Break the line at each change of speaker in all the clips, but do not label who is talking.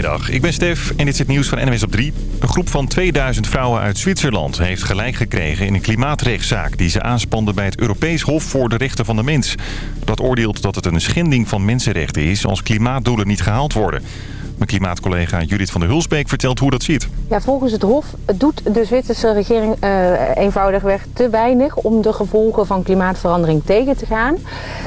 Goedemiddag, ik ben Stef en dit is het nieuws van NWS op 3. Een groep van 2000 vrouwen uit Zwitserland heeft gelijk gekregen in een klimaatrechtszaak... die ze aanspande bij het Europees Hof voor de Rechten van de Mens. Dat oordeelt dat het een schending van mensenrechten is als klimaatdoelen niet gehaald worden. Mijn klimaatcollega Judith van der Hulsbeek vertelt hoe dat zit.
Ja, volgens het Hof doet de Zwitserse regering uh, eenvoudigweg te weinig om de gevolgen van klimaatverandering tegen te gaan.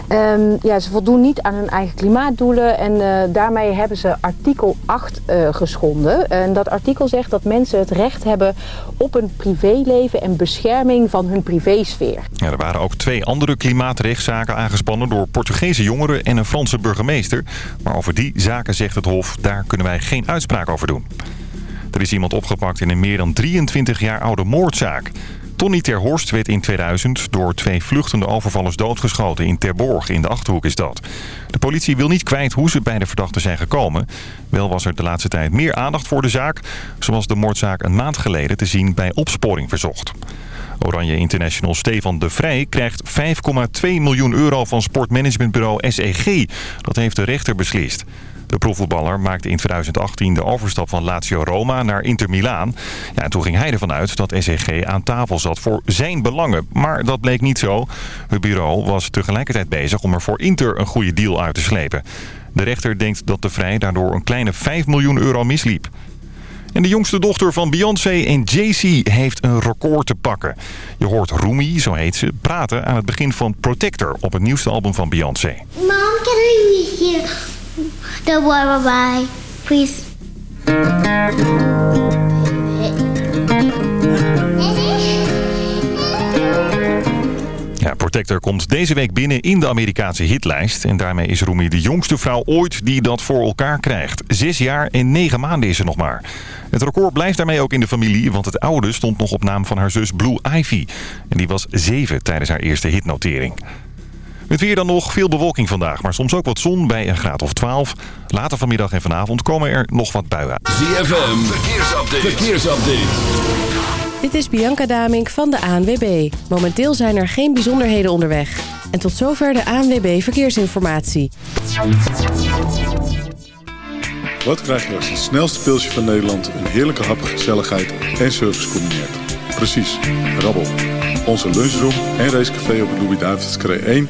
Um, ja, ze voldoen niet aan hun eigen klimaatdoelen en uh, daarmee hebben ze artikel 8 uh, geschonden. En dat artikel zegt dat mensen het recht hebben op een privéleven en bescherming van hun privésfeer.
Ja, er waren ook twee andere klimaatrechtszaken aangespannen door Portugese jongeren en een Franse burgemeester. Maar over die zaken zegt het Hof, daar kunnen wij geen uitspraak over doen. Er is iemand opgepakt in een meer dan 23 jaar oude moordzaak. Tony Terhorst werd in 2000 door twee vluchtende overvallers doodgeschoten in Terborg. In de Achterhoek is dat. De politie wil niet kwijt hoe ze bij de verdachten zijn gekomen. Wel was er de laatste tijd meer aandacht voor de zaak. Zoals de moordzaak een maand geleden te zien bij Opsporing Verzocht. Oranje International Stefan de Vrij krijgt 5,2 miljoen euro van sportmanagementbureau SEG. Dat heeft de rechter beslist. De profvoetballer maakte in 2018 de overstap van Lazio Roma naar Inter Milaan. Ja, en toen ging hij ervan uit dat SEG aan tafel zat voor zijn belangen. Maar dat bleek niet zo. Het bureau was tegelijkertijd bezig om er voor Inter een goede deal uit te slepen. De rechter denkt dat de Vrij daardoor een kleine 5 miljoen euro misliep. En de jongste dochter van Beyoncé en Jay-Z heeft een record te pakken. Je hoort Rumi, zo heet ze, praten aan het begin van Protector op het nieuwste album van Beyoncé.
Mom, can I meet you? Worry, bye. Please.
Ja, Protector komt deze week binnen in de Amerikaanse hitlijst. En daarmee is Rumi de jongste vrouw ooit die dat voor elkaar krijgt. Zes jaar en negen maanden is ze nog maar. Het record blijft daarmee ook in de familie, want het oude stond nog op naam van haar zus Blue Ivy. En die was zeven tijdens haar eerste hitnotering. Met weer dan nog veel bewolking vandaag, maar soms ook wat zon bij een graad of 12. Later vanmiddag en vanavond komen er nog wat buien.
ZFM, verkeersupdate. verkeersupdate.
Dit is Bianca Damink van de ANWB. Momenteel zijn er geen bijzonderheden onderweg. En tot zover de ANWB Verkeersinformatie.
Wat krijg je als het snelste pilsje van Nederland... een heerlijke hap, gezelligheid en service combineert? Precies, rabbel. Onze lunchroom en racecafé op de Louis-David's 1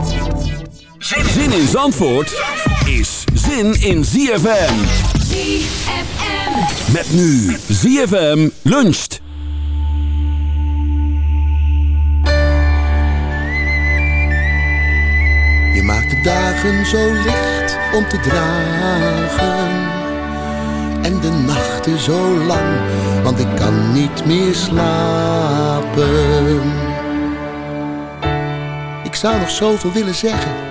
Zin in Zandvoort is zin in ZFM.
ZFM.
Met nu ZFM luncht.
Je maakt de dagen zo licht om te dragen. En de nachten zo lang, want ik kan niet meer slapen. Ik zou nog zoveel willen zeggen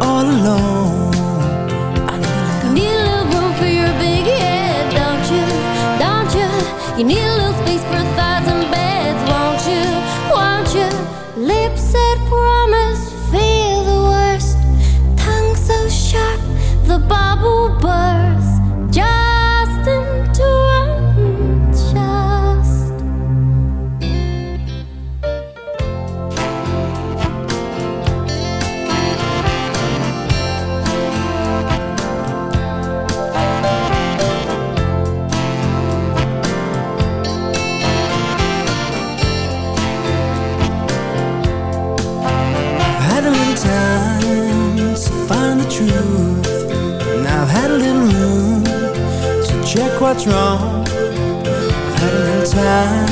all alone. Need a little,
room for your big head, don't you, don't you? You need a
what's wrong. I've had a little time.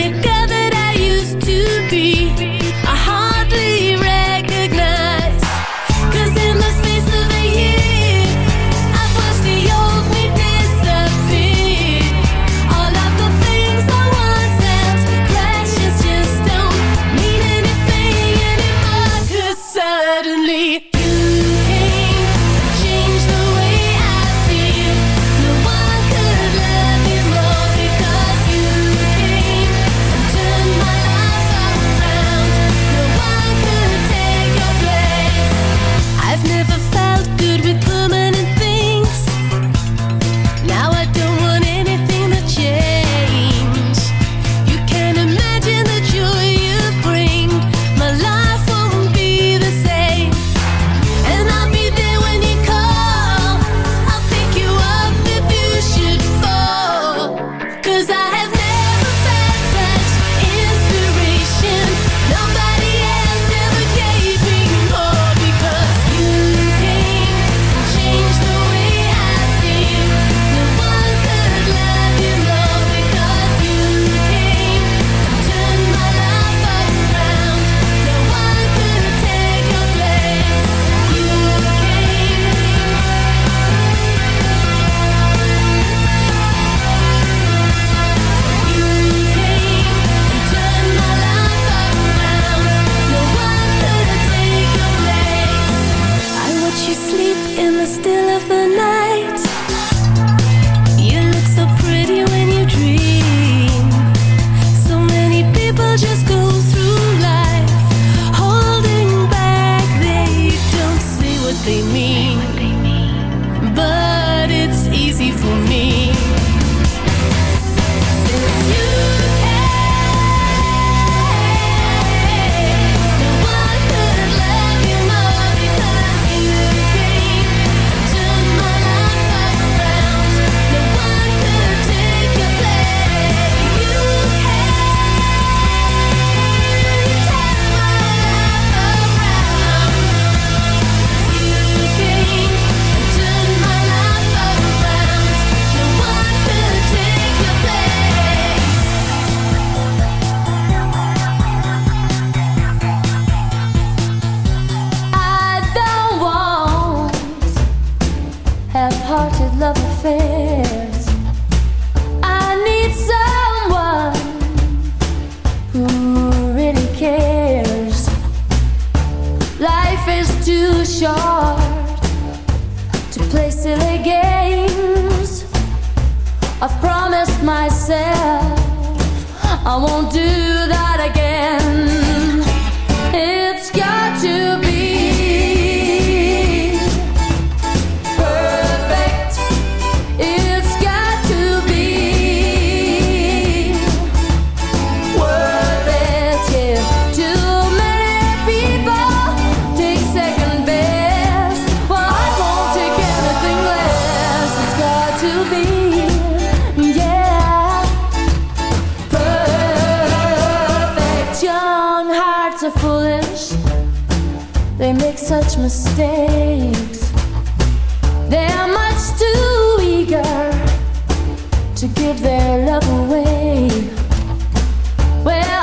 you
go. Well,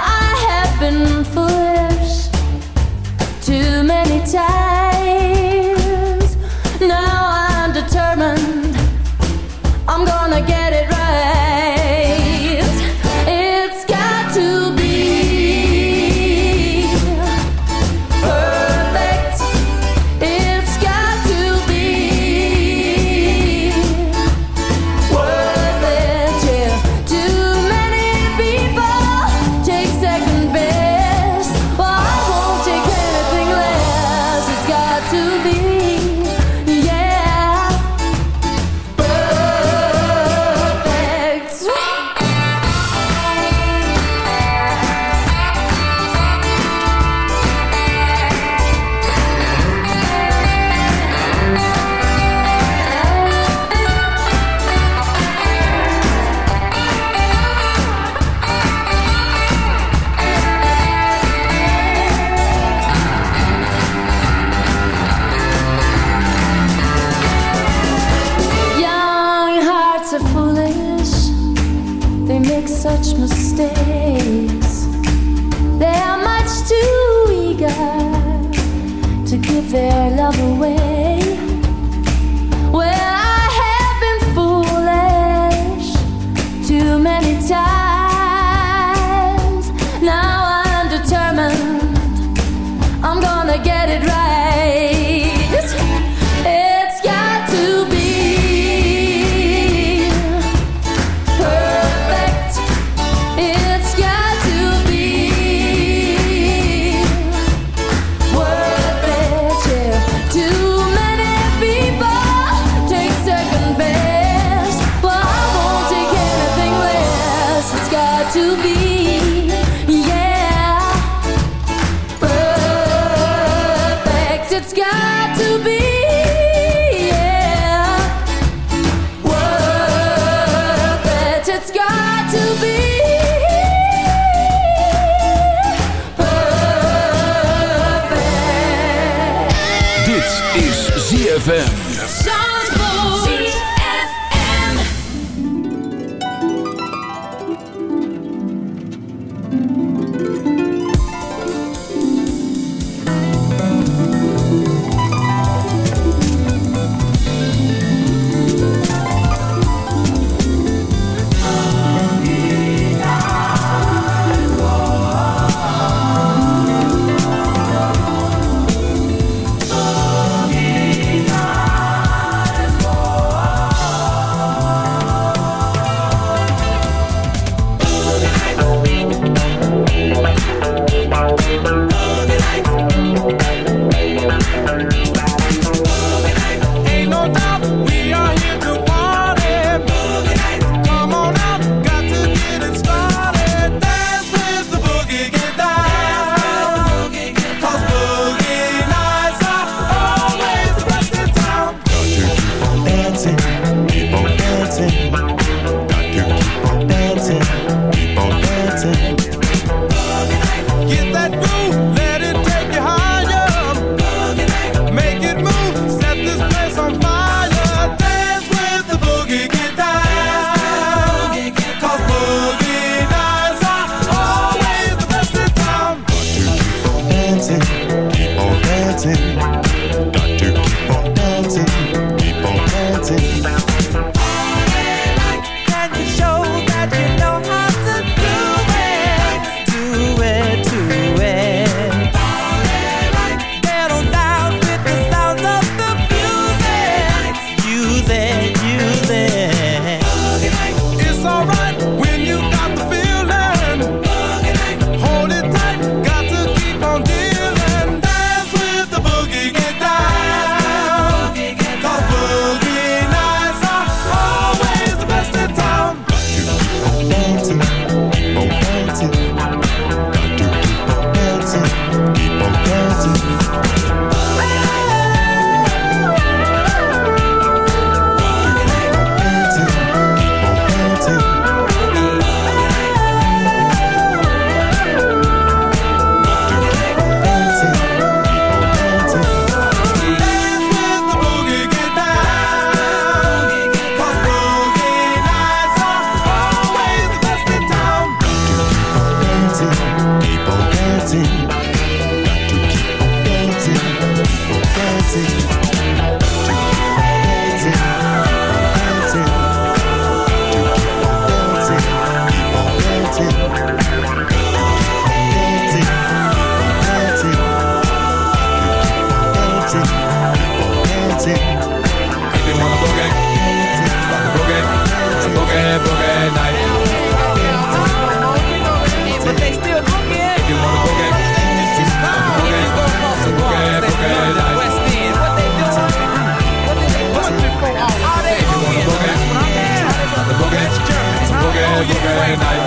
I.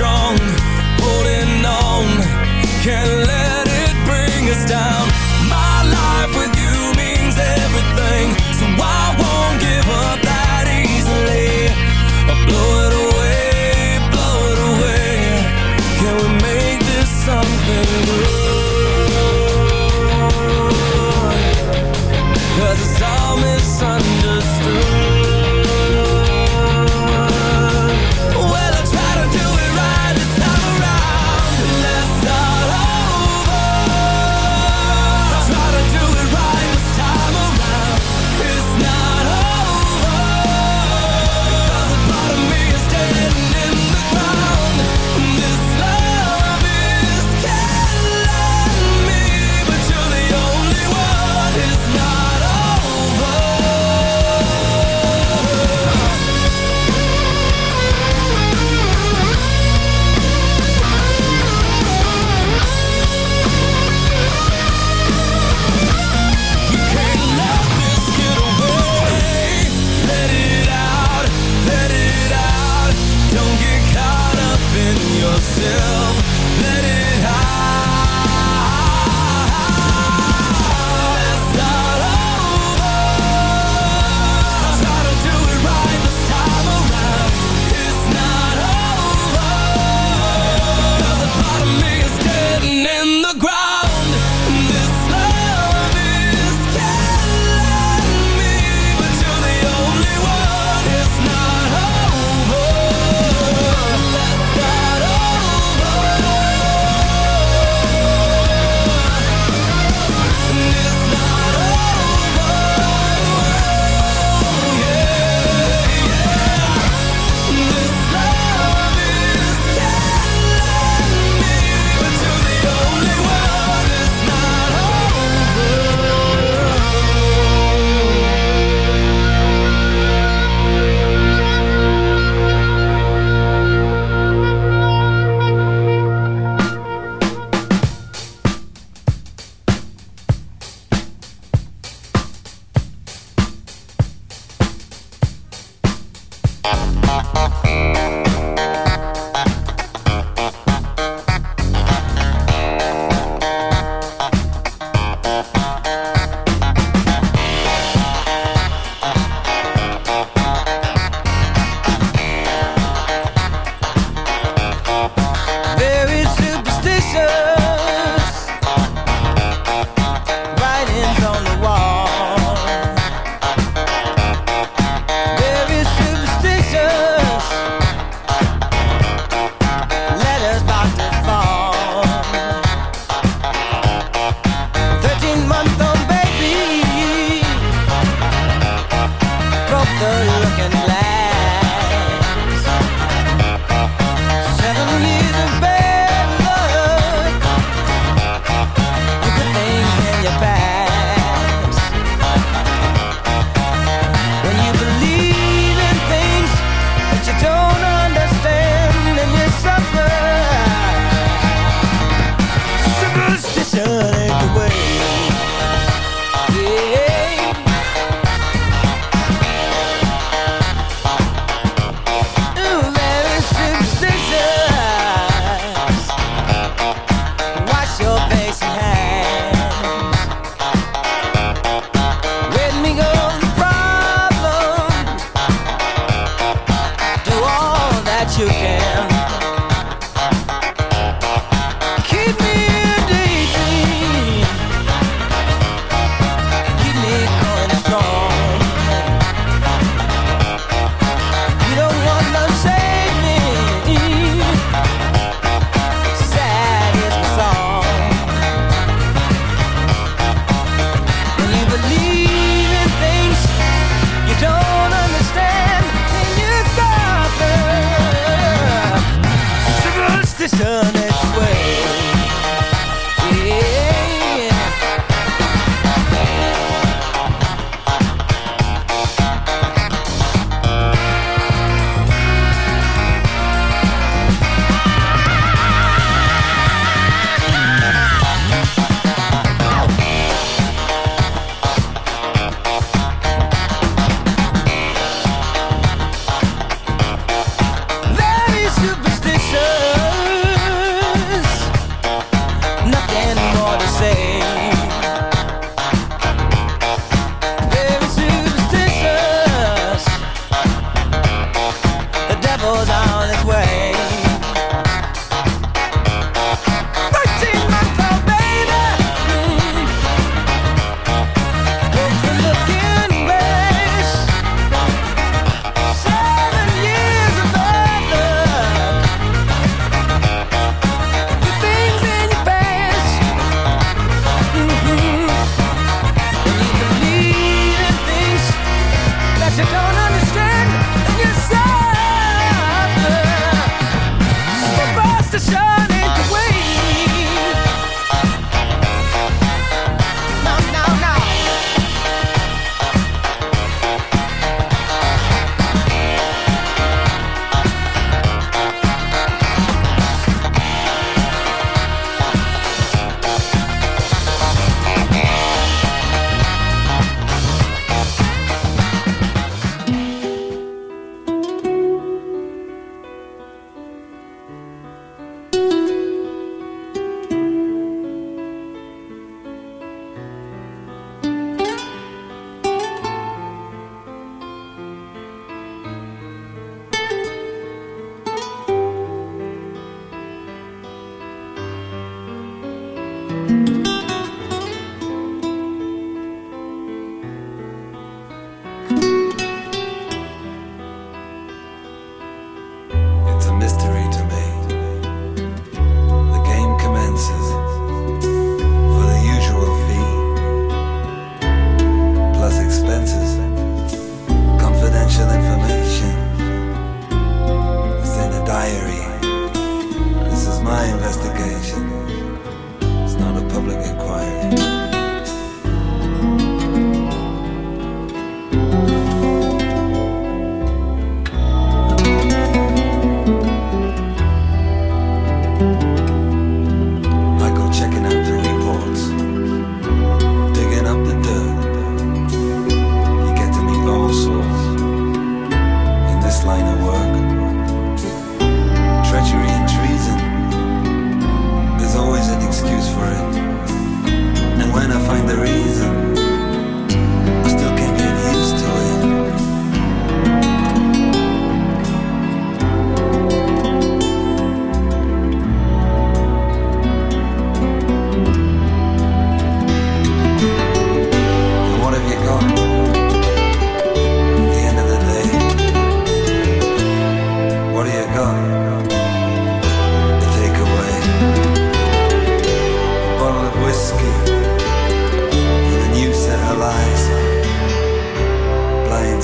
strong, holding on. Can't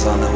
on the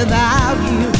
without you.